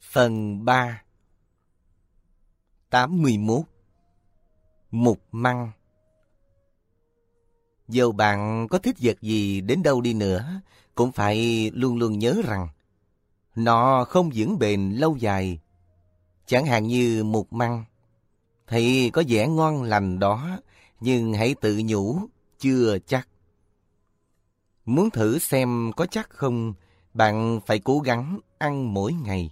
Phần 3 81 Mục măng dù bạn có thích vật gì đến đâu đi nữa, cũng phải luôn luôn nhớ rằng nó không vững bền lâu dài. Chẳng hạn như mục măng, thì có vẻ ngon lành đó, nhưng hãy tự nhủ, chưa chắc. Muốn thử xem có chắc không, bạn phải cố gắng ăn mỗi ngày.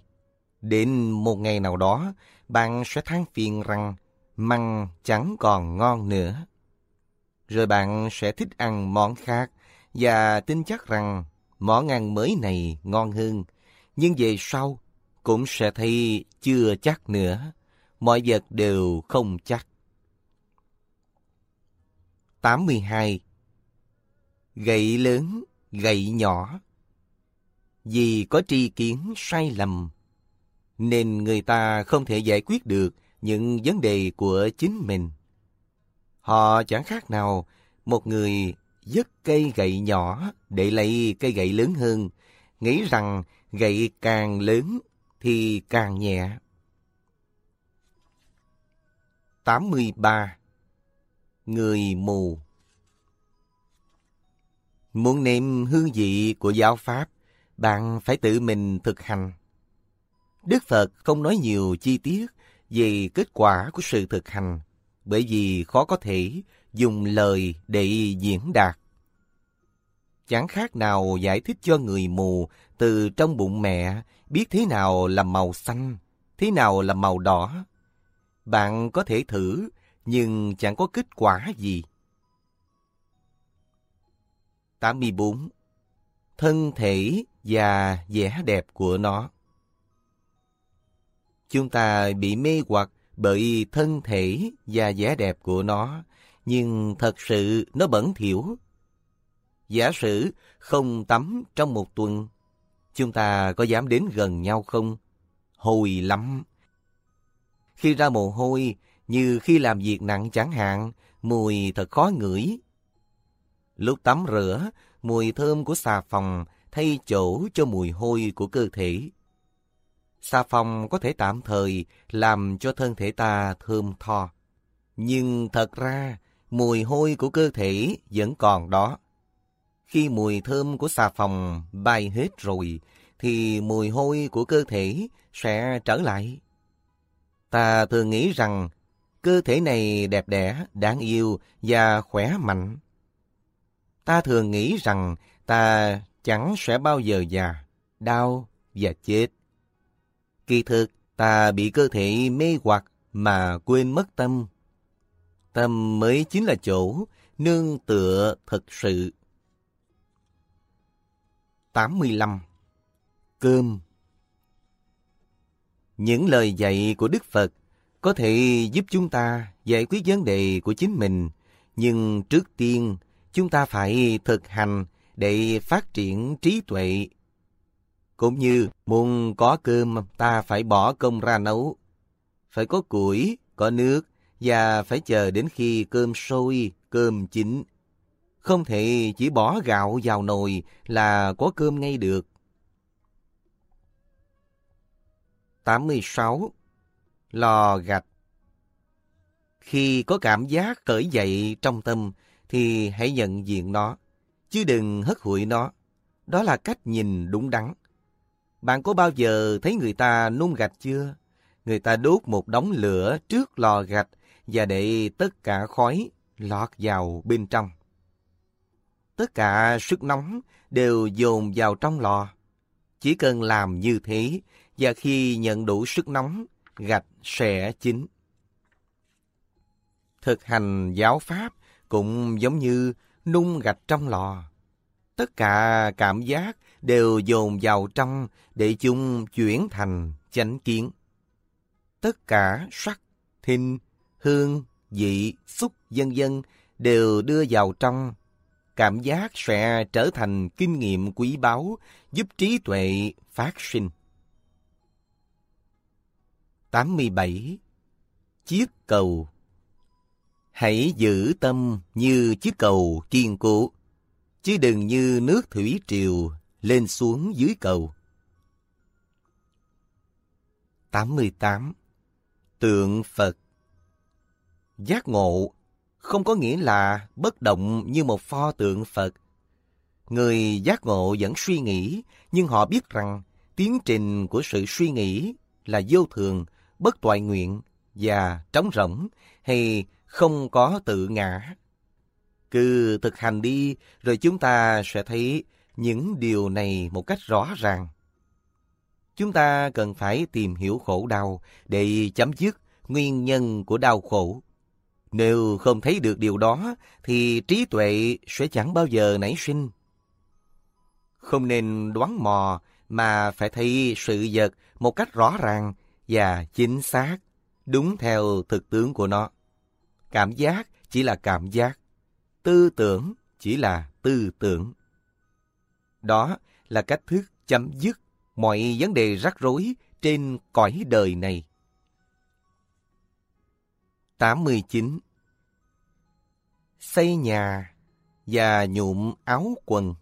Đến một ngày nào đó, bạn sẽ than phiền rằng măng chẳng còn ngon nữa. Rồi bạn sẽ thích ăn món khác và tin chắc rằng món ăn mới này ngon hơn. Nhưng về sau cũng sẽ thấy chưa chắc nữa. Mọi vật đều không chắc. 82. Gậy lớn, gậy nhỏ Vì có tri kiến sai lầm, nên người ta không thể giải quyết được những vấn đề của chính mình. Họ chẳng khác nào một người dứt cây gậy nhỏ để lấy cây gậy lớn hơn, nghĩ rằng gậy càng lớn thì càng nhẹ. 83. Người mù Muốn nếm hương vị của giáo Pháp, bạn phải tự mình thực hành. Đức Phật không nói nhiều chi tiết về kết quả của sự thực hành, bởi vì khó có thể dùng lời để diễn đạt. Chẳng khác nào giải thích cho người mù từ trong bụng mẹ biết thế nào là màu xanh, thế nào là màu đỏ. Bạn có thể thử, nhưng chẳng có kết quả gì. 84. Thân thể và vẻ đẹp của nó Chúng ta bị mê hoặc bởi thân thể và vẻ đẹp của nó, nhưng thật sự nó bẩn thỉu. Giả sử không tắm trong một tuần, chúng ta có dám đến gần nhau không? Hôi lắm. Khi ra mồ hôi, như khi làm việc nặng chẳng hạn, mùi thật khó ngửi. Lúc tắm rửa, mùi thơm của xà phòng thay chỗ cho mùi hôi của cơ thể. Xà phòng có thể tạm thời làm cho thân thể ta thơm tho. Nhưng thật ra, mùi hôi của cơ thể vẫn còn đó. Khi mùi thơm của xà phòng bay hết rồi, thì mùi hôi của cơ thể sẽ trở lại. Ta thường nghĩ rằng cơ thể này đẹp đẽ, đáng yêu và khỏe mạnh. Ta thường nghĩ rằng ta chẳng sẽ bao giờ già, đau và chết. Kỳ thực, ta bị cơ thể mê hoặc mà quên mất tâm. Tâm mới chính là chỗ nương tựa thực sự. 85. Cơm Những lời dạy của Đức Phật có thể giúp chúng ta giải quyết vấn đề của chính mình, nhưng trước tiên chúng ta phải thực hành để phát triển trí tuệ cũng như muốn có cơm ta phải bỏ công ra nấu. Phải có củi, có nước và phải chờ đến khi cơm sôi, cơm chín. Không thể chỉ bỏ gạo vào nồi là có cơm ngay được. 86. Lò gạch Khi có cảm giác khởi dậy trong tâm thì hãy nhận diện nó, chứ đừng hất hụi nó. Đó là cách nhìn đúng đắn. Bạn có bao giờ thấy người ta nung gạch chưa? Người ta đốt một đống lửa trước lò gạch và để tất cả khói lọt vào bên trong. Tất cả sức nóng đều dồn vào trong lò. Chỉ cần làm như thế và khi nhận đủ sức nóng, gạch sẽ chín. Thực hành giáo pháp cũng giống như nung gạch trong lò. Tất cả cảm giác đều dồn vào trong để chúng chuyển thành chánh kiến. Tất cả sắc, thinh, hương, vị, xúc, dân dân đều đưa vào trong. Cảm giác sẽ trở thành kinh nghiệm quý báu giúp trí tuệ phát sinh. 87. Chiếc cầu Hãy giữ tâm như chiếc cầu kiên cố, chứ đừng như nước thủy triều lên xuống dưới cầu. 88 Tượng Phật Giác ngộ không có nghĩa là bất động như một pho tượng Phật. Người giác ngộ vẫn suy nghĩ, nhưng họ biết rằng tiến trình của sự suy nghĩ là vô thường, bất toại nguyện và trống rỗng hay không có tự ngã. Cứ thực hành đi rồi chúng ta sẽ thấy những điều này một cách rõ ràng. Chúng ta cần phải tìm hiểu khổ đau để chấm dứt nguyên nhân của đau khổ. Nếu không thấy được điều đó, thì trí tuệ sẽ chẳng bao giờ nảy sinh. Không nên đoán mò, mà phải thấy sự vật một cách rõ ràng và chính xác, đúng theo thực tướng của nó. Cảm giác chỉ là cảm giác, tư tưởng chỉ là tư tưởng. Đó là cách thức chấm dứt mọi vấn đề rắc rối trên cõi đời này. 89. Xây nhà và nhuộm áo quần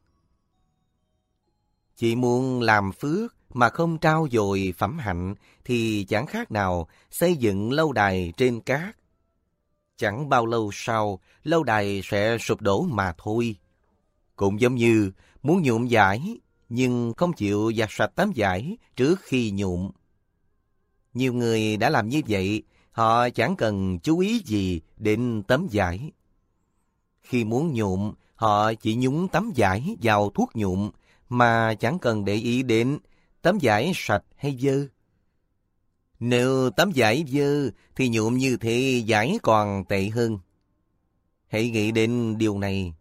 Chị muốn làm phước mà không trao dồi phẩm hạnh thì chẳng khác nào xây dựng lâu đài trên cát. Chẳng bao lâu sau, lâu đài sẽ sụp đổ mà thôi. Cũng giống như muốn nhuộm giải nhưng không chịu giặt sạch tấm giải trước khi nhuộm. Nhiều người đã làm như vậy, họ chẳng cần chú ý gì đến tấm giải. Khi muốn nhuộm, họ chỉ nhúng tấm giải vào thuốc nhuộm mà chẳng cần để ý đến tấm giải sạch hay dơ. Nếu tấm giải dơ thì nhuộm như thế giải còn tệ hơn. Hãy nghĩ đến điều này.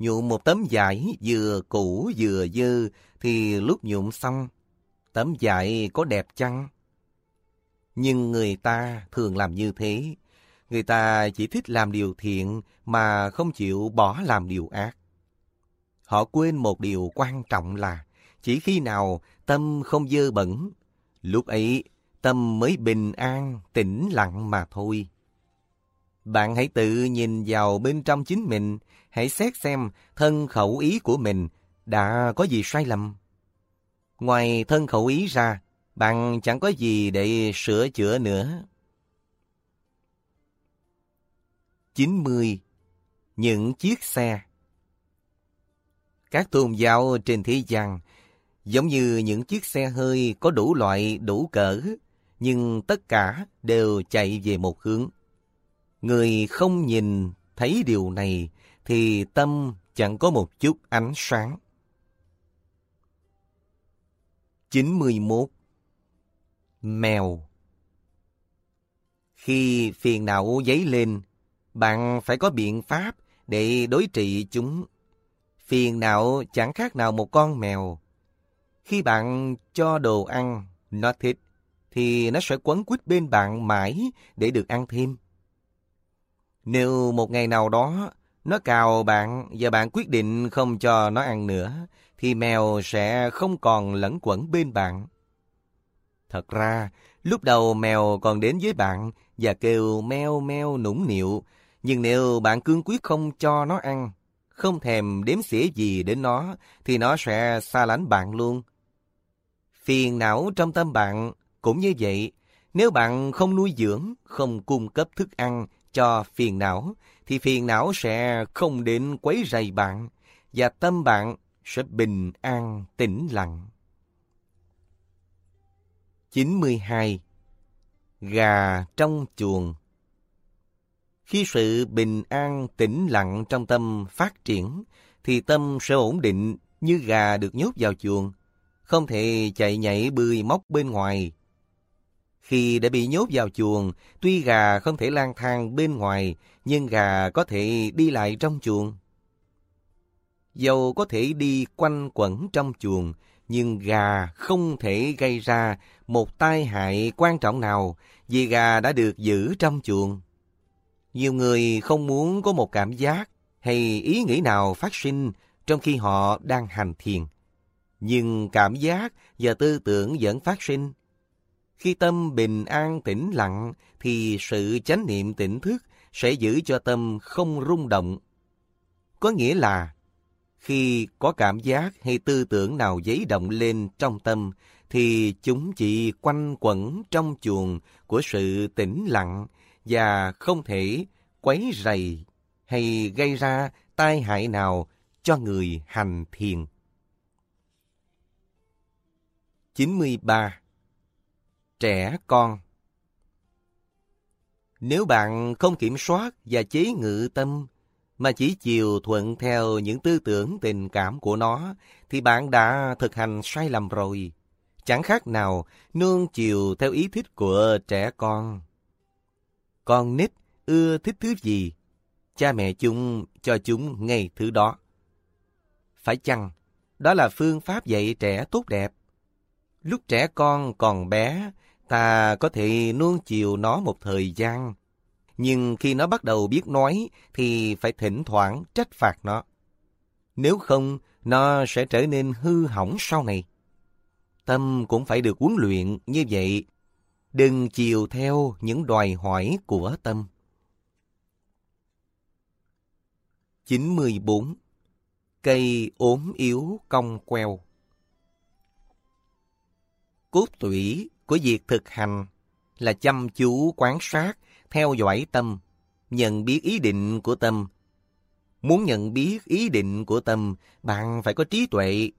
Nhuộm một tấm vải vừa cũ vừa dơ thì lúc nhuộm xong, tấm vải có đẹp chăng? Nhưng người ta thường làm như thế. Người ta chỉ thích làm điều thiện mà không chịu bỏ làm điều ác. Họ quên một điều quan trọng là chỉ khi nào tâm không dơ bẩn, lúc ấy tâm mới bình an, tĩnh lặng mà thôi. Bạn hãy tự nhìn vào bên trong chính mình, hãy xét xem thân khẩu ý của mình đã có gì sai lầm. Ngoài thân khẩu ý ra, bạn chẳng có gì để sửa chữa nữa. 90. Những chiếc xe Các tôn giáo trên thế gian giống như những chiếc xe hơi có đủ loại đủ cỡ, nhưng tất cả đều chạy về một hướng. Người không nhìn thấy điều này thì tâm chẳng có một chút ánh sáng. 91. Mèo Khi phiền não dấy lên, bạn phải có biện pháp để đối trị chúng. Phiền não chẳng khác nào một con mèo. Khi bạn cho đồ ăn, nó thích, thì nó sẽ quấn quýt bên bạn mãi để được ăn thêm. Nếu một ngày nào đó nó cào bạn và bạn quyết định không cho nó ăn nữa, thì mèo sẽ không còn lẫn quẩn bên bạn. Thật ra, lúc đầu mèo còn đến với bạn và kêu meo meo nũng nịu, nhưng nếu bạn cương quyết không cho nó ăn, không thèm đếm xỉa gì đến nó, thì nó sẽ xa lánh bạn luôn. Phiền não trong tâm bạn cũng như vậy. Nếu bạn không nuôi dưỡng, không cung cấp thức ăn cho phiền não, thì phiền não sẽ không đến quấy rầy bạn, và tâm bạn sẽ bình an, tĩnh lặng. 92. Gà trong chuồng Khi sự bình an, tĩnh lặng trong tâm phát triển, thì tâm sẽ ổn định như gà được nhốt vào chuồng, không thể chạy nhảy bươi móc bên ngoài. Khi đã bị nhốt vào chuồng, tuy gà không thể lang thang bên ngoài, nhưng gà có thể đi lại trong chuồng. Dầu có thể đi quanh quẩn trong chuồng, nhưng gà không thể gây ra một tai hại quan trọng nào vì gà đã được giữ trong chuồng. Nhiều người không muốn có một cảm giác hay ý nghĩ nào phát sinh trong khi họ đang hành thiền. Nhưng cảm giác và tư tưởng vẫn phát sinh. Khi tâm bình an tĩnh lặng thì sự chánh niệm tỉnh thức sẽ giữ cho tâm không rung động. Có nghĩa là khi có cảm giác hay tư tưởng nào dấy động lên trong tâm, thì chúng chỉ quanh quẩn trong chuồng của sự tĩnh lặng và không thể quấy rầy hay gây ra tai hại nào cho người hành thiền. 93. Trẻ con Nếu bạn không kiểm soát và chế ngự tâm, mà chỉ chiều thuận theo những tư tưởng tình cảm của nó, thì bạn đã thực hành sai lầm rồi. Chẳng khác nào nương chiều theo ý thích của trẻ con. Con nít ưa thích thứ gì, cha mẹ chúng cho chúng ngay thứ đó. Phải chăng, đó là phương pháp dạy trẻ tốt đẹp? Lúc trẻ con còn bé, ta có thể nuông chiều nó một thời gian. Nhưng khi nó bắt đầu biết nói, thì phải thỉnh thoảng trách phạt nó. Nếu không, nó sẽ trở nên hư hỏng sau này. Tâm cũng phải được huấn luyện như vậy. Đừng chiều theo những đòi hỏi của tâm. 94. Cây ốm yếu cong queo Cốt tủy của việc thực hành là chăm chú quán sát, theo dõi tâm, nhận biết ý định của tâm. Muốn nhận biết ý định của tâm, bạn phải có trí tuệ.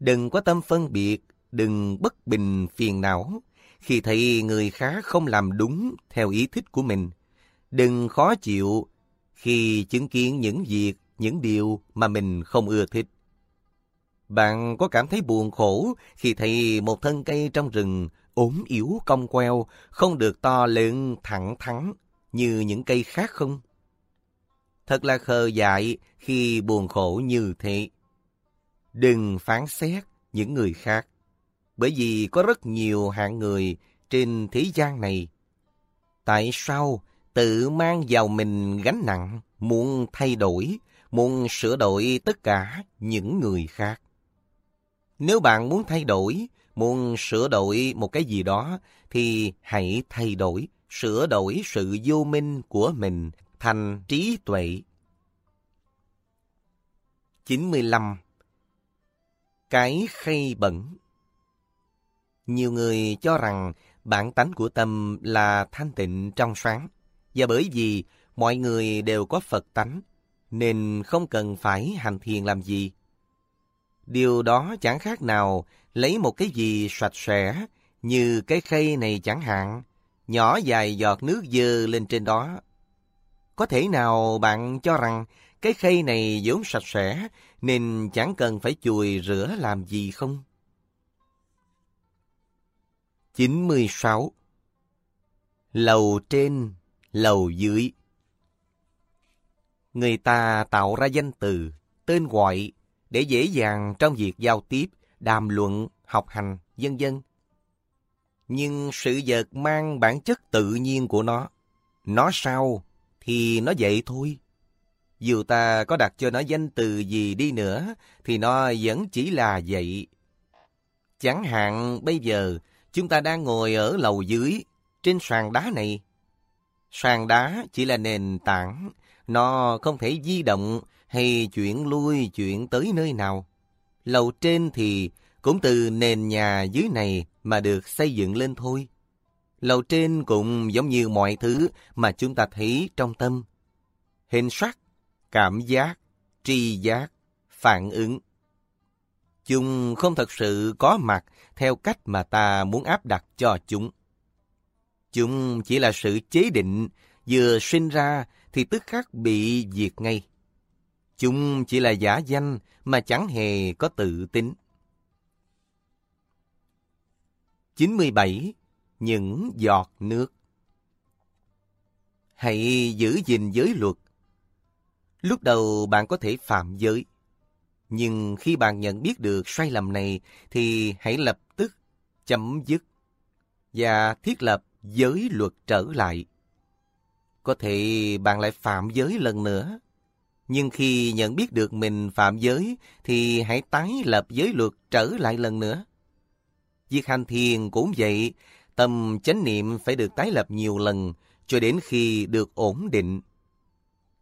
Đừng có tâm phân biệt, đừng bất bình phiền não. Khi thấy người khác không làm đúng theo ý thích của mình, đừng khó chịu khi chứng kiến những việc, những điều mà mình không ưa thích. Bạn có cảm thấy buồn khổ khi thấy một thân cây trong rừng ốm yếu cong queo, không được to lớn thẳng thắn như những cây khác không? Thật là khờ dại khi buồn khổ như thế. Đừng phán xét những người khác, bởi vì có rất nhiều hạng người trên thế gian này. Tại sao tự mang vào mình gánh nặng, muốn thay đổi, muốn sửa đổi tất cả những người khác? Nếu bạn muốn thay đổi, muốn sửa đổi một cái gì đó, thì hãy thay đổi, sửa đổi sự vô minh của mình thành trí tuệ. 95. Cái khay bẩn Nhiều người cho rằng bản tánh của tâm là thanh tịnh trong sáng, và bởi vì mọi người đều có Phật tánh, nên không cần phải hành thiền làm gì. Điều đó chẳng khác nào lấy một cái gì sạch sẽ, như cái khay này chẳng hạn, nhỏ dài giọt nước dơ lên trên đó. Có thể nào bạn cho rằng cái khay này vốn sạch sẽ nên chẳng cần phải chùi rửa làm gì không? 96. Lầu trên, lầu dưới Người ta tạo ra danh từ, tên gọi để dễ dàng trong việc giao tiếp, đàm luận, học hành, vân vân. Nhưng sự vật mang bản chất tự nhiên của nó. Nó sao thì nó vậy thôi. Dù ta có đặt cho nó danh từ gì đi nữa, thì nó vẫn chỉ là vậy. Chẳng hạn bây giờ, chúng ta đang ngồi ở lầu dưới, trên sàn đá này. Sàn đá chỉ là nền tảng, nó không thể di động hay chuyển lui chuyển tới nơi nào. Lầu trên thì cũng từ nền nhà dưới này mà được xây dựng lên thôi. Lầu trên cũng giống như mọi thứ mà chúng ta thấy trong tâm. Hình sắc, cảm giác, tri giác, phản ứng. Chúng không thật sự có mặt theo cách mà ta muốn áp đặt cho chúng. Chúng chỉ là sự chế định, vừa sinh ra thì tức khắc bị diệt ngay. Chúng chỉ là giả danh mà chẳng hề có tự tính. 97. Những giọt nước Hãy giữ gìn giới luật. Lúc đầu bạn có thể phạm giới. Nhưng khi bạn nhận biết được sai lầm này thì hãy lập tức chấm dứt và thiết lập giới luật trở lại. Có thể bạn lại phạm giới lần nữa nhưng khi nhận biết được mình phạm giới thì hãy tái lập giới luật trở lại lần nữa. Việc hành thiền cũng vậy, tâm chánh niệm phải được tái lập nhiều lần cho đến khi được ổn định.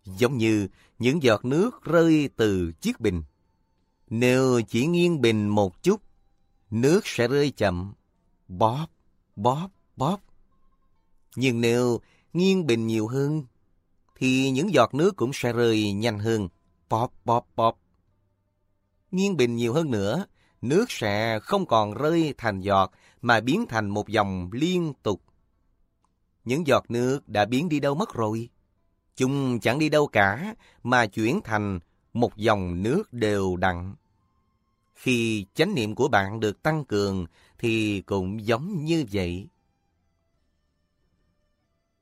Giống như những giọt nước rơi từ chiếc bình. Nếu chỉ nghiêng bình một chút, nước sẽ rơi chậm, bóp, bóp, bóp. Nhưng nếu nghiêng bình nhiều hơn, thì những giọt nước cũng sẽ rơi nhanh hơn, Pop, pop, pop. Nghiêng bình nhiều hơn nữa, nước sẽ không còn rơi thành giọt mà biến thành một dòng liên tục. Những giọt nước đã biến đi đâu mất rồi? Chúng chẳng đi đâu cả mà chuyển thành một dòng nước đều đặn. Khi chánh niệm của bạn được tăng cường thì cũng giống như vậy.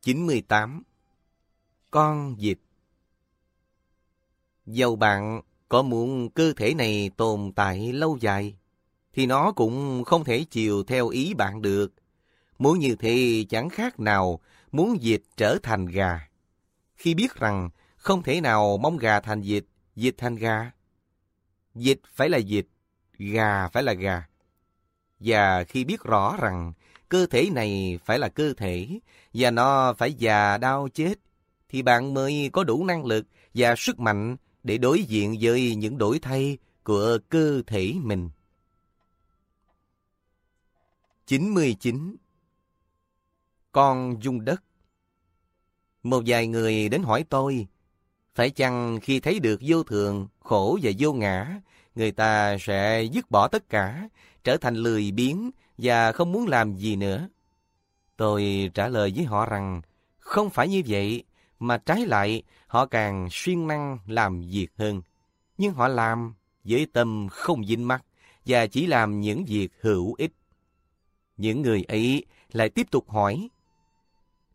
98. Con vịt Dầu bạn có muốn cơ thể này tồn tại lâu dài, thì nó cũng không thể chiều theo ý bạn được. Muốn như thế chẳng khác nào muốn vịt trở thành gà. Khi biết rằng không thể nào mong gà thành vịt, vịt thành gà. Vịt phải là vịt, gà phải là gà. Và khi biết rõ rằng cơ thể này phải là cơ thể và nó phải già đau chết, thì bạn mới có đủ năng lực và sức mạnh để đối diện với những đổi thay của cơ thể mình. 99. Con dung đất Một vài người đến hỏi tôi, phải chăng khi thấy được vô thường, khổ và vô ngã, người ta sẽ dứt bỏ tất cả, trở thành lười biếng và không muốn làm gì nữa? Tôi trả lời với họ rằng, không phải như vậy, mà trái lại họ càng siêng năng làm việc hơn. Nhưng họ làm với tâm không dính mắt và chỉ làm những việc hữu ích. Những người ấy lại tiếp tục hỏi,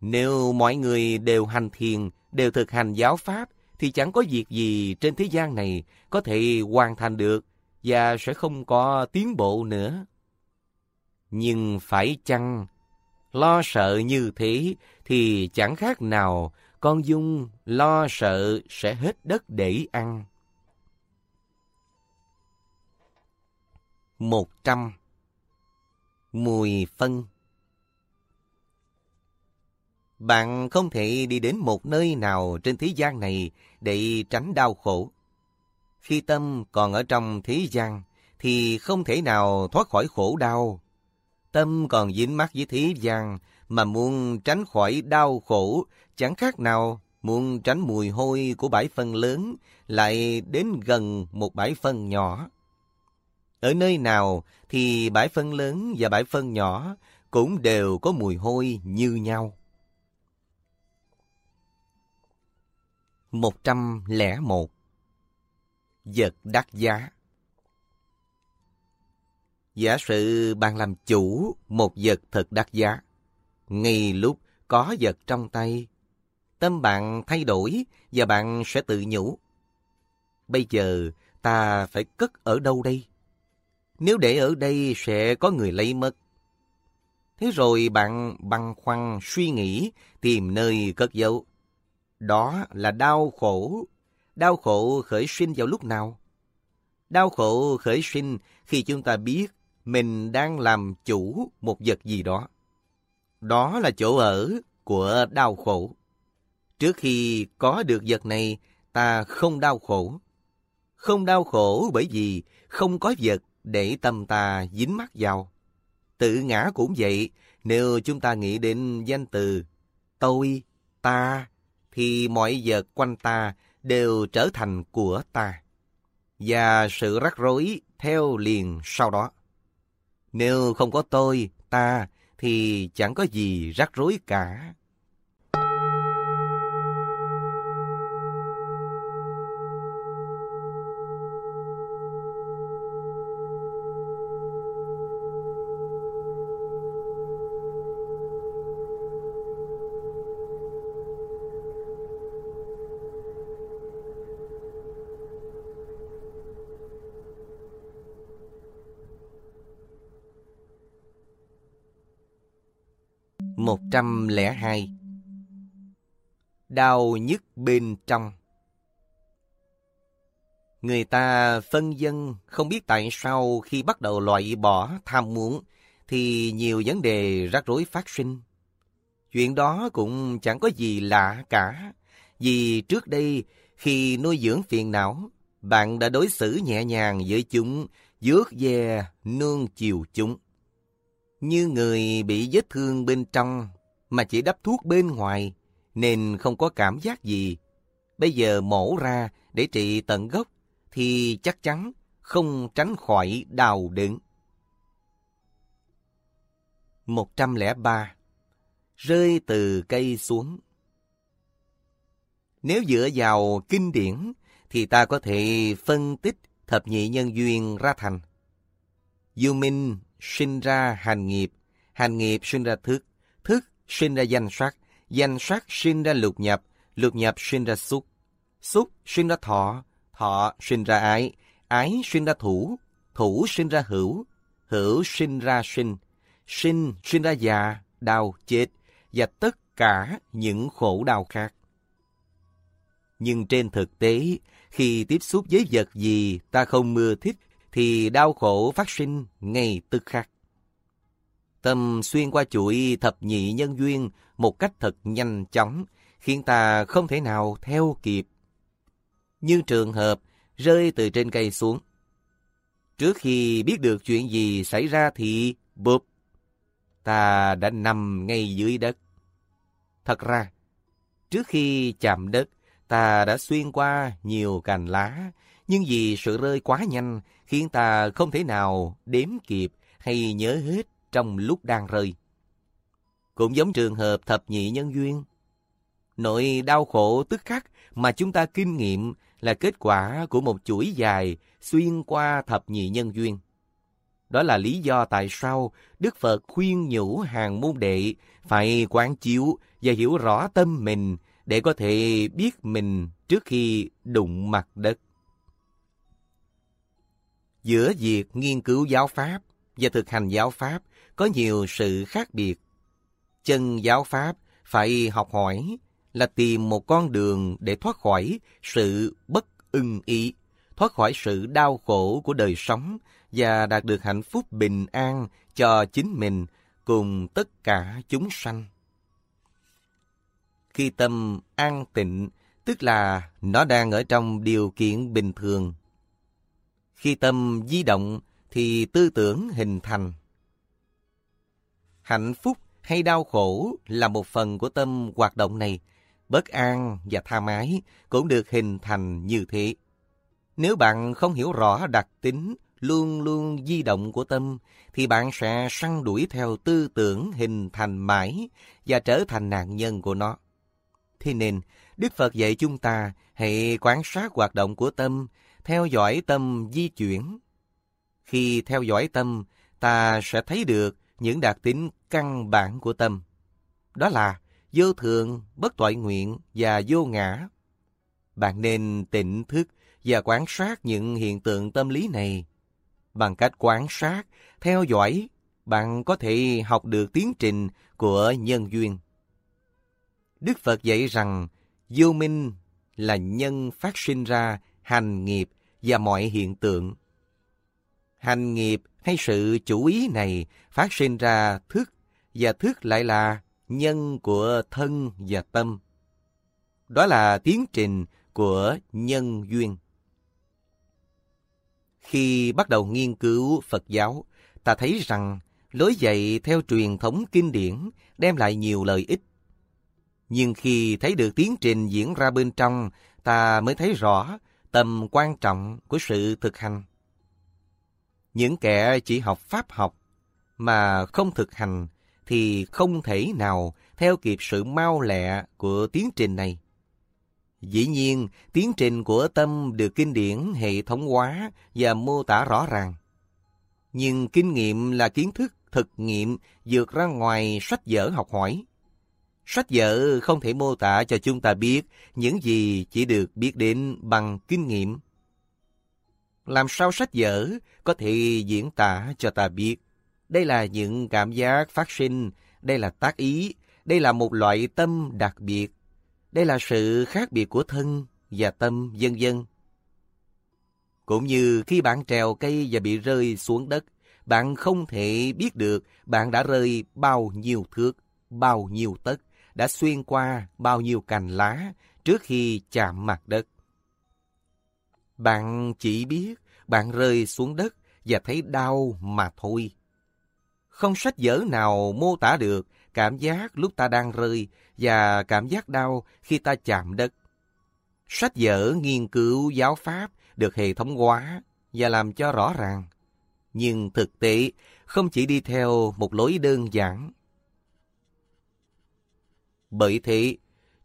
nếu mọi người đều hành thiền, đều thực hành giáo pháp, thì chẳng có việc gì trên thế gian này có thể hoàn thành được và sẽ không có tiến bộ nữa. Nhưng phải chăng lo sợ như thế thì chẳng khác nào con Dung lo sợ sẽ hết đất để ăn. Một trăm Mùi phân Bạn không thể đi đến một nơi nào trên thế gian này để tránh đau khổ. Khi tâm còn ở trong thế gian, thì không thể nào thoát khỏi khổ đau. Tâm còn dính mắc với thế gian, mà muốn tránh khỏi đau khổ, chẳng khác nào muốn tránh mùi hôi của bãi phân lớn, lại đến gần một bãi phân nhỏ. Ở nơi nào thì bãi phân lớn và bãi phân nhỏ cũng đều có mùi hôi như nhau. 101 Vật đắt giá Giả sử bạn làm chủ một vật thật đắt giá, ngay lúc có vật trong tay, tâm bạn thay đổi và bạn sẽ tự nhủ. Bây giờ ta phải cất ở đâu đây? Nếu để ở đây sẽ có người lấy mất. Thế rồi bạn băn khoăn suy nghĩ, tìm nơi cất giấu. Đó là đau khổ. Đau khổ khởi sinh vào lúc nào? Đau khổ khởi sinh khi chúng ta biết mình đang làm chủ một vật gì đó. Đó là chỗ ở của đau khổ. Trước khi có được vật này, ta không đau khổ. Không đau khổ bởi vì không có vật để tâm ta dính mắc vào. Tự ngã cũng vậy, nếu chúng ta nghĩ đến danh từ tôi, ta, thì mọi vật quanh ta đều trở thành của ta. Và sự rắc rối theo liền sau đó. Nếu không có tôi, ta, thì chẳng có gì rắc rối cả. Một trăm lẻ hai Đau nhức bên trong Người ta phân dân không biết tại sao khi bắt đầu loại bỏ tham muốn thì nhiều vấn đề rắc rối phát sinh. Chuyện đó cũng chẳng có gì lạ cả, vì trước đây khi nuôi dưỡng phiền não, bạn đã đối xử nhẹ nhàng với chúng dước ve nương chiều chúng. Như người bị vết thương bên trong mà chỉ đắp thuốc bên ngoài nên không có cảm giác gì. Bây giờ mổ ra để trị tận gốc thì chắc chắn không tránh khỏi đau đớn. 103. Rơi từ cây xuống Nếu dựa vào kinh điển, thì ta có thể phân tích thập nhị nhân duyên ra thành. Du minh sinh ra hành nghiệp, hành nghiệp sinh ra thức, thức sinh ra danh sắc, danh sắc sinh ra lục nhập, lục nhập sinh ra xúc, xúc sinh ra thọ, thọ sinh ra ái, ái sinh ra thủ, thủ sinh ra hữu, hữu sinh ra sinh, sinh sinh ra già, đau, chết và tất cả những khổ đau khác. Nhưng trên thực tế, khi tiếp xúc với vật gì ta không mưa thích, thì đau khổ phát sinh ngay tức khắc. Tâm xuyên qua chuỗi thập nhị nhân duyên một cách thật nhanh chóng, khiến ta không thể nào theo kịp. Như trường hợp rơi từ trên cây xuống. Trước khi biết được chuyện gì xảy ra thì bụp, ta đã nằm ngay dưới đất. Thật ra, trước khi chạm đất, ta đã xuyên qua nhiều cành lá, nhưng vì sự rơi quá nhanh, khiến ta không thể nào đếm kịp hay nhớ hết trong lúc đang rơi. Cũng giống trường hợp thập nhị nhân duyên. Nỗi đau khổ tức khắc mà chúng ta kinh nghiệm là kết quả của một chuỗi dài xuyên qua thập nhị nhân duyên. Đó là lý do tại sao Đức Phật khuyên nhủ hàng môn đệ phải quán chiếu và hiểu rõ tâm mình để có thể biết mình trước khi đụng mặt đất. Giữa việc nghiên cứu giáo pháp và thực hành giáo pháp có nhiều sự khác biệt. Chân giáo pháp phải học hỏi là tìm một con đường để thoát khỏi sự bất ưng ý, thoát khỏi sự đau khổ của đời sống và đạt được hạnh phúc bình an cho chính mình cùng tất cả chúng sanh. Khi tâm an tịnh, tức là nó đang ở trong điều kiện bình thường. Khi tâm di động thì tư tưởng hình thành. Hạnh phúc hay đau khổ là một phần của tâm hoạt động này. Bất an và tha mái cũng được hình thành như thế. Nếu bạn không hiểu rõ đặc tính luôn luôn di động của tâm, thì bạn sẽ săn đuổi theo tư tưởng hình thành mãi và trở thành nạn nhân của nó. Thế nên, Đức Phật dạy chúng ta hãy quan sát hoạt động của tâm, theo dõi tâm di chuyển. Khi theo dõi tâm, ta sẽ thấy được những đặc tính căn bản của tâm. Đó là vô thường, bất toại nguyện và vô ngã. Bạn nên tỉnh thức và quan sát những hiện tượng tâm lý này. Bằng cách quan sát, theo dõi, bạn có thể học được tiến trình của nhân duyên. Đức Phật dạy rằng vô minh là nhân phát sinh ra hành nghiệp và mọi hiện tượng. Hành nghiệp hay sự chủ ý này phát sinh ra thức và thức lại là nhân của thân và tâm. Đó là tiến trình của nhân duyên. Khi bắt đầu nghiên cứu Phật giáo, ta thấy rằng lối dạy theo truyền thống kinh điển đem lại nhiều lợi ích nhưng khi thấy được tiến trình diễn ra bên trong, ta mới thấy rõ tầm quan trọng của sự thực hành. Những kẻ chỉ học pháp học mà không thực hành thì không thể nào theo kịp sự mau lẹ của tiến trình này. Dĩ nhiên, tiến trình của tâm được kinh điển hệ thống hóa và mô tả rõ ràng. Nhưng kinh nghiệm là kiến thức thực nghiệm vượt ra ngoài sách vở học hỏi. Sách vở không thể mô tả cho chúng ta biết những gì chỉ được biết đến bằng kinh nghiệm. Làm sao sách vở có thể diễn tả cho ta biết? Đây là những cảm giác phát sinh, đây là tác ý, đây là một loại tâm đặc biệt, đây là sự khác biệt của thân và tâm, vân vân. Cũng như khi bạn trèo cây và bị rơi xuống đất, bạn không thể biết được bạn đã rơi bao nhiêu thước, bao nhiêu tấc đã xuyên qua bao nhiêu cành lá trước khi chạm mặt đất. Bạn chỉ biết bạn rơi xuống đất và thấy đau mà thôi. Không sách vở nào mô tả được cảm giác lúc ta đang rơi và cảm giác đau khi ta chạm đất. Sách vở nghiên cứu giáo pháp được hệ thống hóa và làm cho rõ ràng. Nhưng thực tế, không chỉ đi theo một lối đơn giản. Bởi thế,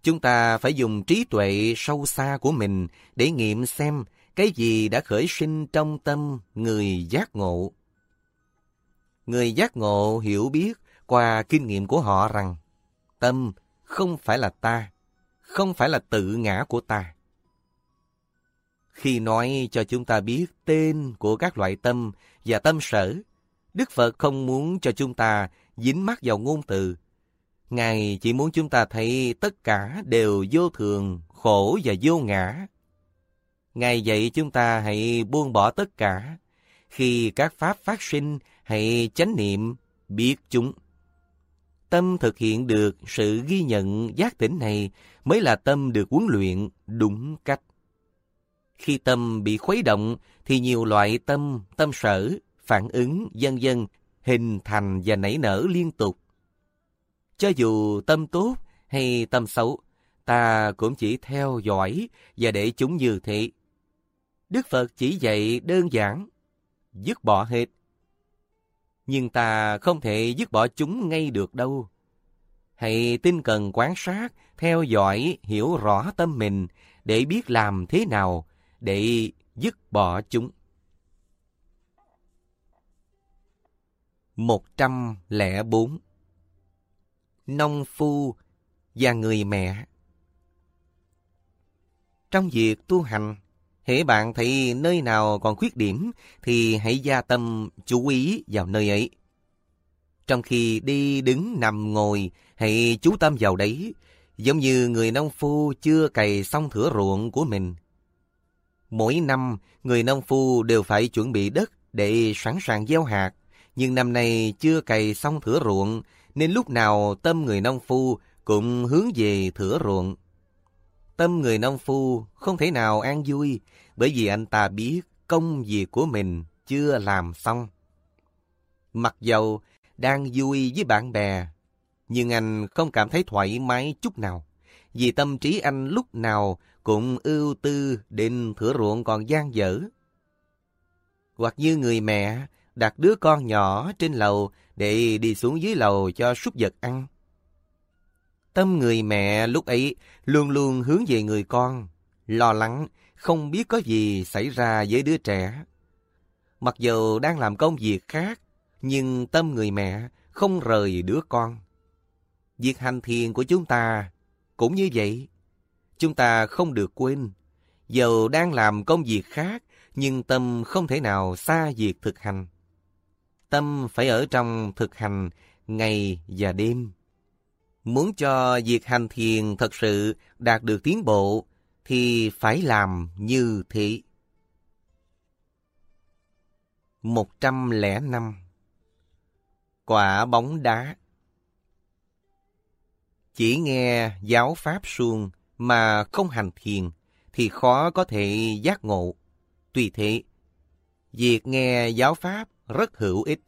chúng ta phải dùng trí tuệ sâu xa của mình để nghiệm xem cái gì đã khởi sinh trong tâm người giác ngộ. Người giác ngộ hiểu biết qua kinh nghiệm của họ rằng tâm không phải là ta, không phải là tự ngã của ta. Khi nói cho chúng ta biết tên của các loại tâm và tâm sở, Đức Phật không muốn cho chúng ta dính mắc vào ngôn từ. Ngài chỉ muốn chúng ta thấy tất cả đều vô thường, khổ và vô ngã. Ngài dạy chúng ta hãy buông bỏ tất cả. Khi các pháp phát sinh, hãy chánh niệm, biết chúng. Tâm thực hiện được sự ghi nhận giác tỉnh này mới là tâm được huấn luyện đúng cách. Khi tâm bị khuấy động thì nhiều loại tâm, tâm sở, phản ứng, dân dân hình thành và nảy nở liên tục. Cho dù tâm tốt hay tâm xấu, ta cũng chỉ theo dõi và để chúng như thế. Đức Phật chỉ dạy đơn giản, dứt bỏ hết. Nhưng ta không thể dứt bỏ chúng ngay được đâu. Hãy tinh cần quan sát, theo dõi, hiểu rõ tâm mình để biết làm thế nào để dứt bỏ chúng. 104 Nông phu và người mẹ Trong việc tu hành, hễ bạn thấy nơi nào còn khuyết điểm thì hãy gia tâm chú ý vào nơi ấy. Trong khi đi đứng nằm ngồi, hãy chú tâm vào đấy, giống như người nông phu chưa cày xong thửa ruộng của mình. Mỗi năm, người nông phu đều phải chuẩn bị đất để sẵn sàng gieo hạt, nhưng năm nay chưa cày xong thửa ruộng, nên lúc nào tâm người nông phu cũng hướng về thửa ruộng. Tâm người nông phu không thể nào an vui, bởi vì anh ta biết công việc của mình chưa làm xong. Mặc dầu đang vui với bạn bè, nhưng anh không cảm thấy thoải mái chút nào, vì tâm trí anh lúc nào cũng ưu tư đến thửa ruộng còn gian dở. Hoặc như người mẹ đặt đứa con nhỏ trên lầu để đi xuống dưới lầu cho súc vật ăn. Tâm người mẹ lúc ấy luôn luôn hướng về người con, lo lắng, không biết có gì xảy ra với đứa trẻ. Mặc dù đang làm công việc khác, nhưng tâm người mẹ không rời đứa con. Việc hành thiền của chúng ta cũng như vậy. Chúng ta không được quên, dầu đang làm công việc khác, nhưng tâm không thể nào xa việc thực hành. Tâm phải ở trong thực hành ngày và đêm. Muốn cho việc hành thiền thật sự đạt được tiến bộ, thì phải làm như thế. 105 Quả bóng đá Chỉ nghe giáo pháp suông mà không hành thiền thì khó có thể giác ngộ. Tuy thế, việc nghe giáo pháp rất hữu ích.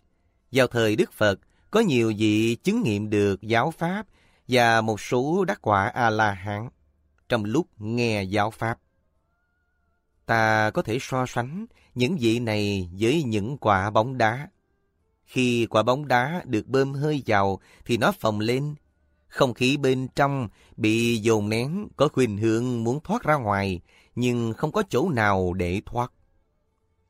Vào thời Đức Phật, có nhiều vị chứng nghiệm được giáo pháp và một số đắc quả A-la-hán trong lúc nghe giáo pháp. Ta có thể so sánh những vị này với những quả bóng đá. Khi quả bóng đá được bơm hơi vào thì nó phồng lên. Không khí bên trong bị dồn nén có khuynh hướng muốn thoát ra ngoài nhưng không có chỗ nào để thoát.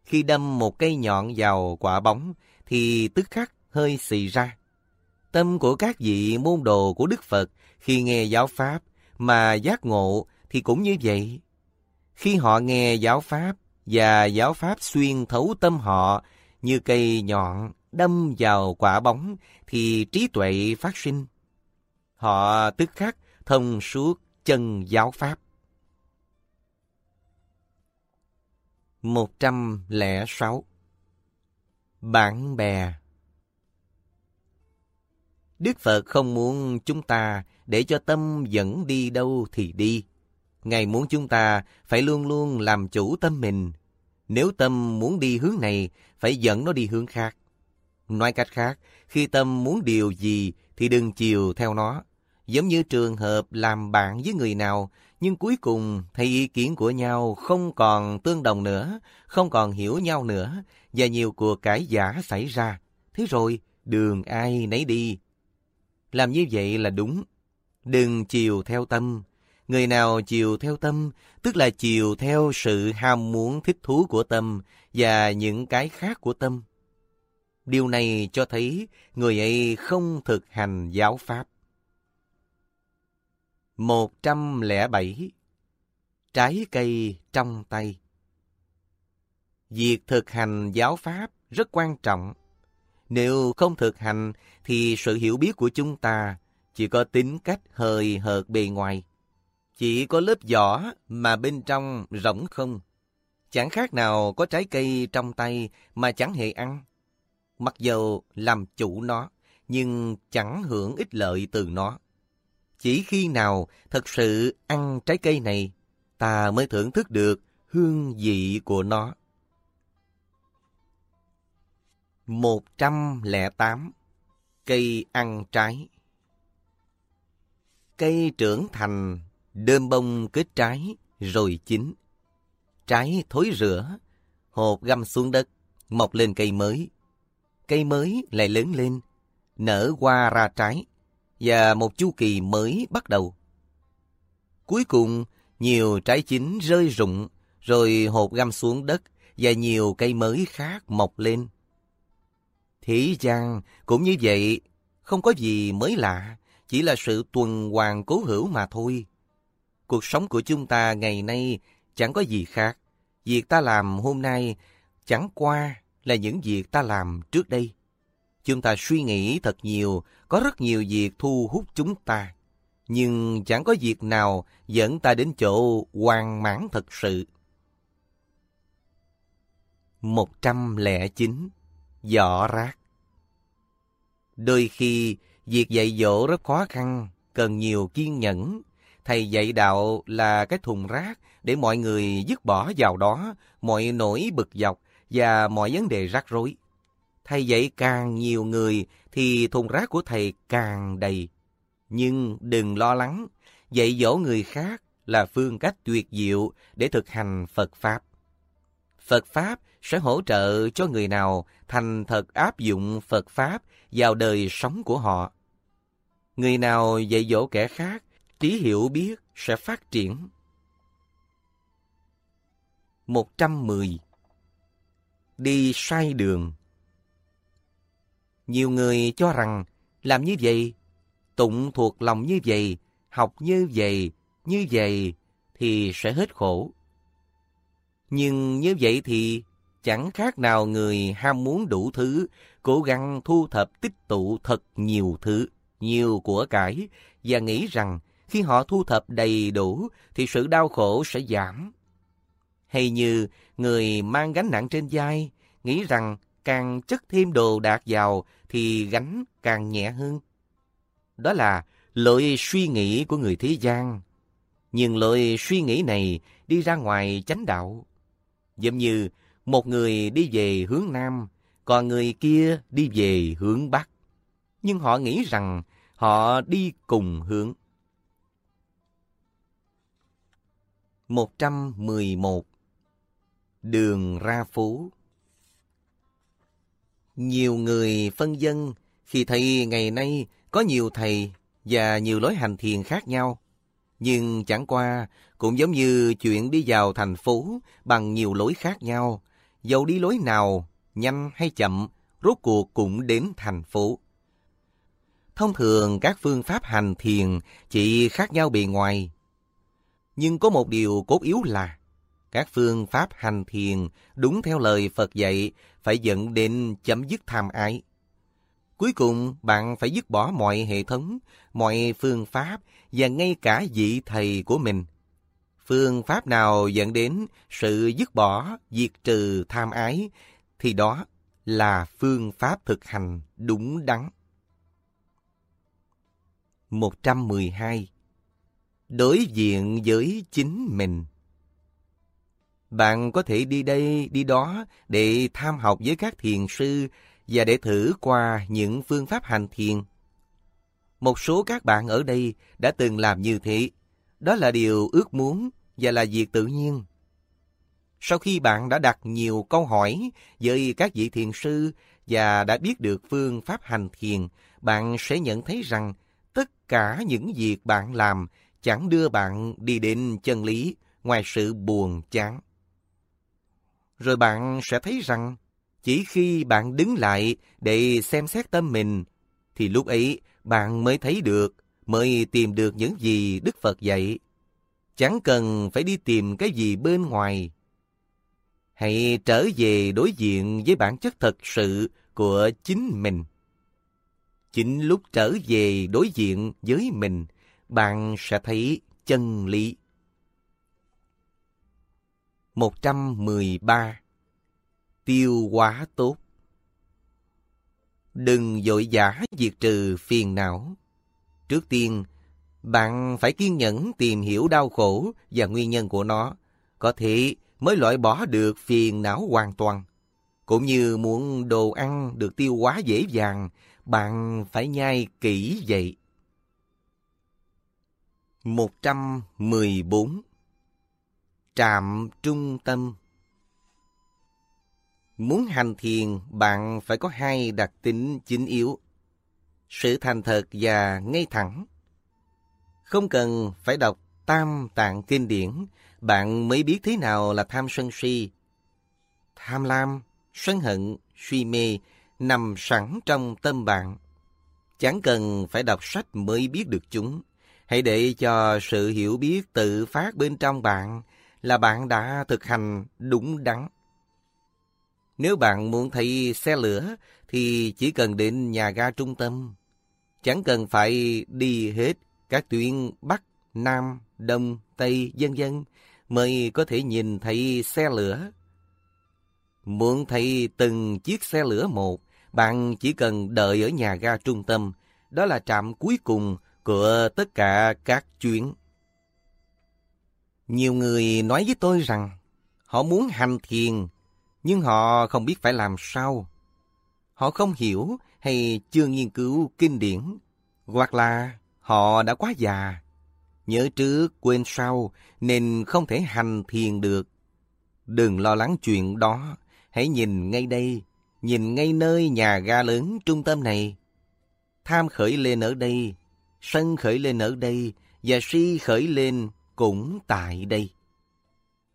Khi đâm một cây nhọn vào quả bóng, thì tức khắc hơi xì ra. Tâm của các vị môn đồ của Đức Phật khi nghe giáo Pháp mà giác ngộ thì cũng như vậy. Khi họ nghe giáo Pháp và giáo Pháp xuyên thấu tâm họ như cây nhọn đâm vào quả bóng thì trí tuệ phát sinh. Họ tức khắc thông suốt chân giáo Pháp. 106 Bạn bè Đức Phật không muốn chúng ta để cho tâm dẫn đi đâu thì đi. Ngài muốn chúng ta phải luôn luôn làm chủ tâm mình. Nếu tâm muốn đi hướng này, phải dẫn nó đi hướng khác. Nói cách khác, khi tâm muốn điều gì thì đừng chiều theo nó. Giống như trường hợp làm bạn với người nào, nhưng cuối cùng thấy ý kiến của nhau không còn tương đồng nữa, không còn hiểu nhau nữa, và nhiều cuộc cãi giả xảy ra. Thế rồi, đường ai nấy đi. Làm như vậy là đúng. Đừng chiều theo tâm. Người nào chiều theo tâm, tức là chiều theo sự ham muốn thích thú của tâm và những cái khác của tâm. Điều này cho thấy người ấy không thực hành giáo pháp. 107. Trái cây trong tay Việc thực hành giáo pháp rất quan trọng. Nếu không thực hành thì sự hiểu biết của chúng ta chỉ có tính cách hơi hợt bề ngoài. Chỉ có lớp vỏ mà bên trong rỗng không. Chẳng khác nào có trái cây trong tay mà chẳng hề ăn. Mặc dầu làm chủ nó, nhưng chẳng hưởng ích lợi từ nó. Chỉ khi nào thật sự ăn trái cây này, ta mới thưởng thức được hương vị của nó. 108. Cây ăn trái Cây trưởng thành, đơm bông kết trái, rồi chín. Trái thối rửa, hột găm xuống đất, mọc lên cây mới. Cây mới lại lớn lên, nở hoa ra trái, và một chu kỳ mới bắt đầu. Cuối cùng, nhiều trái chín rơi rụng, rồi hột găm xuống đất, và nhiều cây mới khác mọc lên. Thế gian cũng như vậy, không có gì mới lạ, chỉ là sự tuần hoàn cố hữu mà thôi. Cuộc sống của chúng ta ngày nay chẳng có gì khác. Việc ta làm hôm nay chẳng qua là những việc ta làm trước đây. Chúng ta suy nghĩ thật nhiều, có rất nhiều việc thu hút chúng ta. Nhưng chẳng có việc nào dẫn ta đến chỗ hoàn mãn thật sự. 109. Dọ rác Đôi khi, việc dạy dỗ rất khó khăn, cần nhiều kiên nhẫn. Thầy dạy đạo là cái thùng rác để mọi người dứt bỏ vào đó mọi nỗi bực dọc và mọi vấn đề rắc rối. Thầy dạy càng nhiều người thì thùng rác của thầy càng đầy. Nhưng đừng lo lắng, dạy dỗ người khác là phương cách tuyệt diệu để thực hành Phật Pháp. Phật Pháp sẽ hỗ trợ cho người nào thành thật áp dụng Phật Pháp vào đời sống của họ. Người nào dạy dỗ kẻ khác, trí hiểu biết sẽ phát triển. 110. Đi sai đường nhiều người cho rằng làm như vậy, tụng thuộc lòng như vậy, học như vậy, như vậy thì sẽ hết khổ. Nhưng như vậy thì chẳng khác nào người ham muốn đủ thứ, cố gắng thu thập tích tụ thật nhiều thứ, nhiều của cải, và nghĩ rằng khi họ thu thập đầy đủ thì sự đau khổ sẽ giảm. Hay như người mang gánh nặng trên vai, nghĩ rằng càng chất thêm đồ đạc vào thì gánh càng nhẹ hơn. Đó là lỗi suy nghĩ của người thế gian. Nhưng lỗi suy nghĩ này đi ra ngoài chánh đạo. Giống như một người đi về hướng Nam, còn người kia đi về hướng Bắc. Nhưng họ nghĩ rằng họ đi cùng hướng. 111 Đường ra phố nhiều người phân dân khi thấy ngày nay có nhiều thầy và nhiều lối hành thiền khác nhau. Nhưng chẳng qua cũng giống như chuyện đi vào thành phố bằng nhiều lối khác nhau. Dầu đi lối nào, nhanh hay chậm, rốt cuộc cũng đến thành phố. Thông thường các phương pháp hành thiền chỉ khác nhau bề ngoài. Nhưng có một điều cốt yếu là các phương pháp hành thiền đúng theo lời Phật dạy phải dẫn đến chấm dứt tham ái. Cuối cùng, bạn phải dứt bỏ mọi hệ thống, mọi phương pháp và ngay cả vị thầy của mình. Phương pháp nào dẫn đến sự dứt bỏ, diệt trừ tham ái, thì đó là phương pháp thực hành đúng đắn. 112. Đối diện với chính mình bạn có thể đi đây, đi đó để tham học với các thiền sư và để thử qua những phương pháp hành thiền. Một số các bạn ở đây đã từng làm như thế. Đó là điều ước muốn và là việc tự nhiên. Sau khi bạn đã đặt nhiều câu hỏi với các vị thiền sư và đã biết được phương pháp hành thiền, bạn sẽ nhận thấy rằng tất cả những việc bạn làm chẳng đưa bạn đi đến chân lý ngoài sự buồn chán. Rồi bạn sẽ thấy rằng chỉ khi bạn đứng lại để xem xét tâm mình, thì lúc ấy bạn mới thấy được, mới tìm được những gì Đức Phật dạy. Chẳng cần phải đi tìm cái gì bên ngoài. Hãy trở về đối diện với bản chất thật sự của chính mình. Chính lúc trở về đối diện với mình, bạn sẽ thấy chân lý. 113. Tiêu hóa tốt Đừng dội giả diệt trừ phiền não. Trước tiên, bạn phải kiên nhẫn tìm hiểu đau khổ và nguyên nhân của nó. Có thể mới loại bỏ được phiền não hoàn toàn. Cũng như muốn đồ ăn được tiêu hóa dễ dàng, bạn phải nhai kỹ vậy. 114 Trạm trung tâm Muốn hành thiền, bạn phải có hai đặc tính chính yếu. Sự thành thật và ngay thẳng. Không cần phải đọc tam tạng kinh điển, bạn mới biết thế nào là tham sân si. Tham lam, sân hận, suy mê nằm sẵn trong tâm bạn. Chẳng cần phải đọc sách mới biết được chúng. Hãy để cho sự hiểu biết tự phát bên trong bạn là bạn đã thực hành đúng đắn. Nếu bạn muốn thấy xe lửa thì chỉ cần đến nhà ga trung tâm. Chẳng cần phải đi hết các tuyến Bắc, Nam, Đông, Tây, dân dân mới có thể nhìn thấy xe lửa. Muốn thấy từng chiếc xe lửa một, bạn chỉ cần đợi ở nhà ga trung tâm. Đó là trạm cuối cùng của tất cả các chuyến. Nhiều người nói với tôi rằng họ muốn hành thiền, nhưng họ không biết phải làm sao. Họ không hiểu hay chưa nghiên cứu kinh điển, hoặc là họ đã quá già. Nhớ trước quên sau nên không thể hành thiền được. Đừng lo lắng chuyện đó, hãy nhìn ngay đây, nhìn ngay nơi nhà ga lớn trung tâm này. Tham khởi lên ở đây, sân khởi lên ở đây, và si khởi lên cũng tại đây.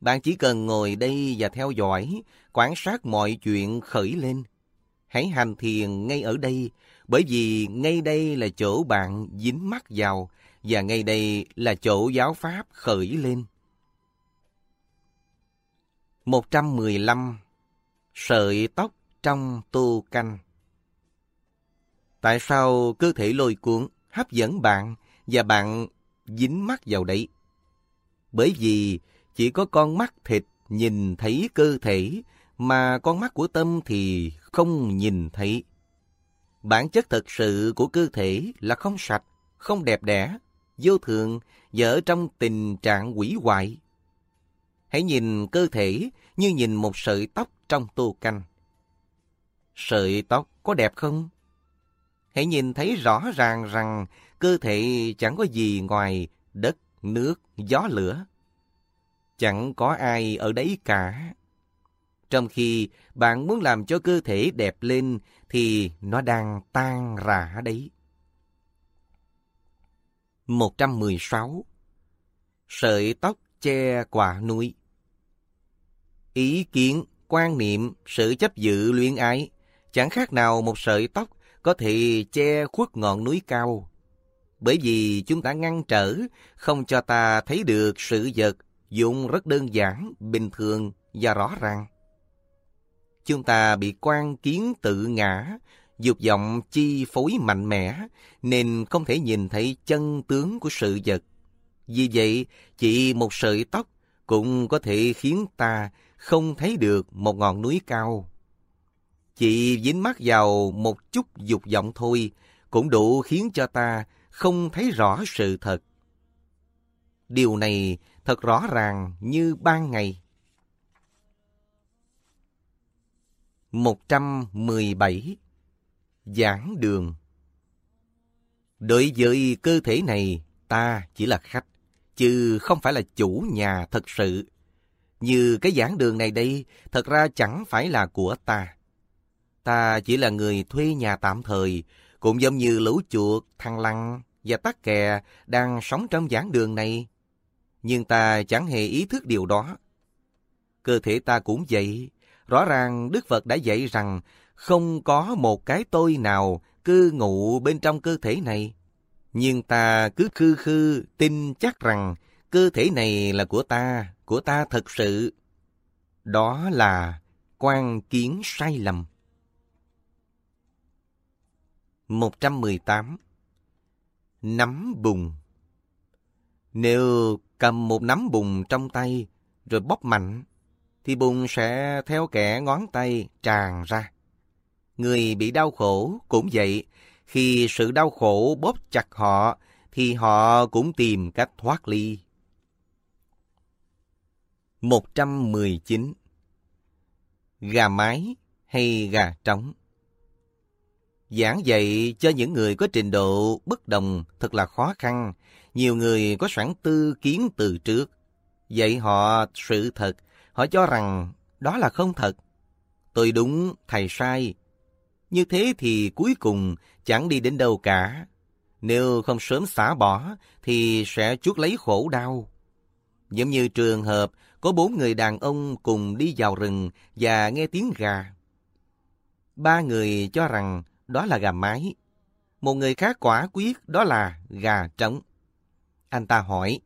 Bạn chỉ cần ngồi đây và theo dõi, quan sát mọi chuyện khởi lên. Hãy hành thiền ngay ở đây, bởi vì ngay đây là chỗ bạn dính mắt vào, và ngay đây là chỗ giáo pháp khởi lên. 115. Sợi tóc trong tu canh Tại sao cơ thể lôi cuốn hấp dẫn bạn và bạn dính mắt vào đấy? Bởi vì chỉ có con mắt thịt nhìn thấy cơ thể, mà con mắt của tâm thì không nhìn thấy. Bản chất thật sự của cơ thể là không sạch, không đẹp đẽ, vô thường và ở trong tình trạng quỷ hoại. Hãy nhìn cơ thể như nhìn một sợi tóc trong tô canh. Sợi tóc có đẹp không? Hãy nhìn thấy rõ ràng rằng cơ thể chẳng có gì ngoài đất, nước, gió lửa. Chẳng có ai ở đấy cả. Trong khi bạn muốn làm cho cơ thể đẹp lên thì nó đang tan rã đấy. 116. Sợi tóc che quả núi Ý kiến, quan niệm, sự chấp dự luyện ái chẳng khác nào một sợi tóc có thể che khuất ngọn núi cao. Bởi vì chúng ta ngăn trở, không cho ta thấy được sự vật dụng rất đơn giản, bình thường và rõ ràng. Chúng ta bị quan kiến tự ngã, dục vọng chi phối mạnh mẽ, nên không thể nhìn thấy chân tướng của sự vật. Vì vậy, chỉ một sợi tóc cũng có thể khiến ta không thấy được một ngọn núi cao. Chỉ dính mắt vào một chút dục vọng thôi cũng đủ khiến cho ta không thấy rõ sự thật. Điều này thật rõ ràng như ban ngày. 117 Giảng đường Đối với cơ thể này, ta chỉ là khách, chứ không phải là chủ nhà thật sự. Như cái giảng đường này đây, thật ra chẳng phải là của ta. Ta chỉ là người thuê nhà tạm thời, cũng giống như lũ chuột, thằng lăng và tắc kè đang sống trong giảng đường này. Nhưng ta chẳng hề ý thức điều đó. Cơ thể ta cũng vậy. Rõ ràng Đức Phật đã dạy rằng không có một cái tôi nào cư ngụ bên trong cơ thể này. Nhưng ta cứ khư khư tin chắc rằng cơ thể này là của ta, của ta thật sự. Đó là quan kiến sai lầm. 118 Nắm bùn Nếu cầm một nắm bùn trong tay rồi bóp mạnh, thì bùn sẽ theo kẻ ngón tay tràn ra. Người bị đau khổ cũng vậy, khi sự đau khổ bóp chặt họ, thì họ cũng tìm cách thoát ly. 119 Gà mái hay gà trống Giảng dạy cho những người có trình độ bất đồng thật là khó khăn. Nhiều người có sẵn tư kiến từ trước. Dạy họ sự thật, họ cho rằng đó là không thật. Tôi đúng, thầy sai. Như thế thì cuối cùng chẳng đi đến đâu cả. Nếu không sớm xả bỏ thì sẽ chuốc lấy khổ đau. Giống như trường hợp có bốn người đàn ông cùng đi vào rừng và nghe tiếng gà. Ba người cho rằng đó là gà mái. Một người khác quả quyết đó là gà trống. Anh ta hỏi,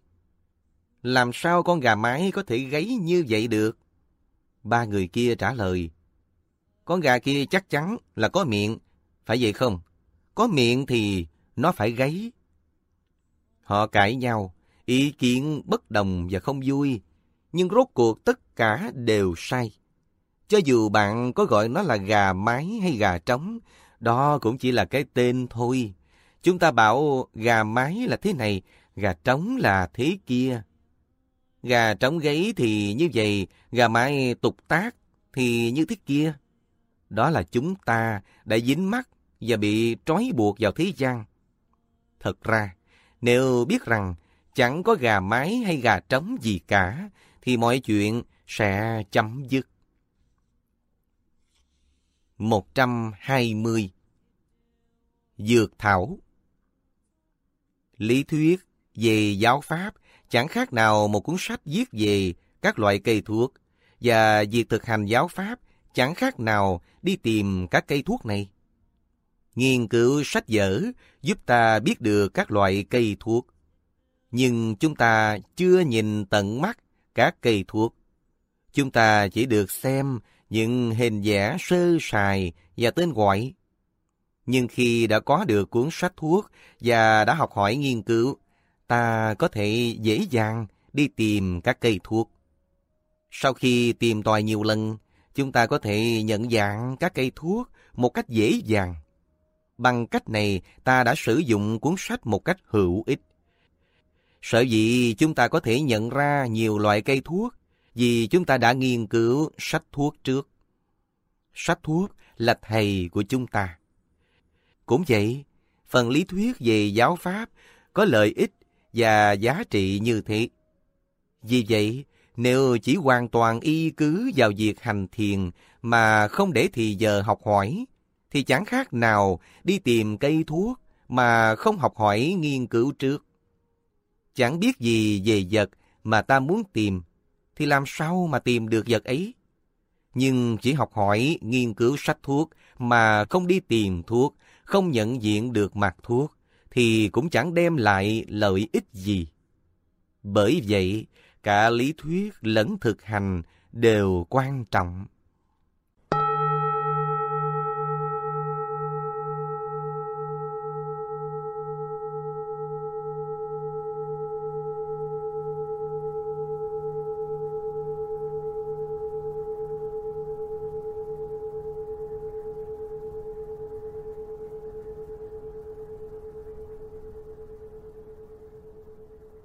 làm sao con gà mái có thể gáy như vậy được? Ba người kia trả lời, con gà kia chắc chắn là có miệng, phải vậy không? Có miệng thì nó phải gáy. Họ cãi nhau, ý kiến bất đồng và không vui, nhưng rốt cuộc tất cả đều sai. Cho dù bạn có gọi nó là gà mái hay gà trống, đó cũng chỉ là cái tên thôi. Chúng ta bảo gà mái là thế này, gà trống là thế kia. Gà trống gáy thì như vậy, gà mái tục tác thì như thế kia. Đó là chúng ta đã dính mắt và bị trói buộc vào thế gian. Thật ra, nếu biết rằng chẳng có gà mái hay gà trống gì cả, thì mọi chuyện sẽ chấm dứt. 120 Dược Thảo Lý thuyết về giáo pháp, chẳng khác nào một cuốn sách viết về các loại cây thuốc, và việc thực hành giáo pháp chẳng khác nào đi tìm các cây thuốc này. Nghiên cứu sách vở giúp ta biết được các loại cây thuốc. Nhưng chúng ta chưa nhìn tận mắt các cây thuốc. Chúng ta chỉ được xem những hình vẽ sơ sài và tên gọi. Nhưng khi đã có được cuốn sách thuốc và đã học hỏi nghiên cứu, ta có thể dễ dàng đi tìm các cây thuốc. Sau khi tìm tòi nhiều lần, chúng ta có thể nhận dạng các cây thuốc một cách dễ dàng. Bằng cách này, ta đã sử dụng cuốn sách một cách hữu ích. Sở dĩ chúng ta có thể nhận ra nhiều loại cây thuốc vì chúng ta đã nghiên cứu sách thuốc trước. Sách thuốc là thầy của chúng ta. Cũng vậy, phần lý thuyết về giáo pháp có lợi ích và giá trị như thế. Vì vậy, nếu chỉ hoàn toàn y cứ vào việc hành thiền mà không để thì giờ học hỏi, thì chẳng khác nào đi tìm cây thuốc mà không học hỏi nghiên cứu trước. Chẳng biết gì về vật mà ta muốn tìm, thì làm sao mà tìm được vật ấy? Nhưng chỉ học hỏi nghiên cứu sách thuốc mà không đi tìm thuốc, không nhận diện được mặt thuốc, thì cũng chẳng đem lại lợi ích gì. Bởi vậy, cả lý thuyết lẫn thực hành đều quan trọng.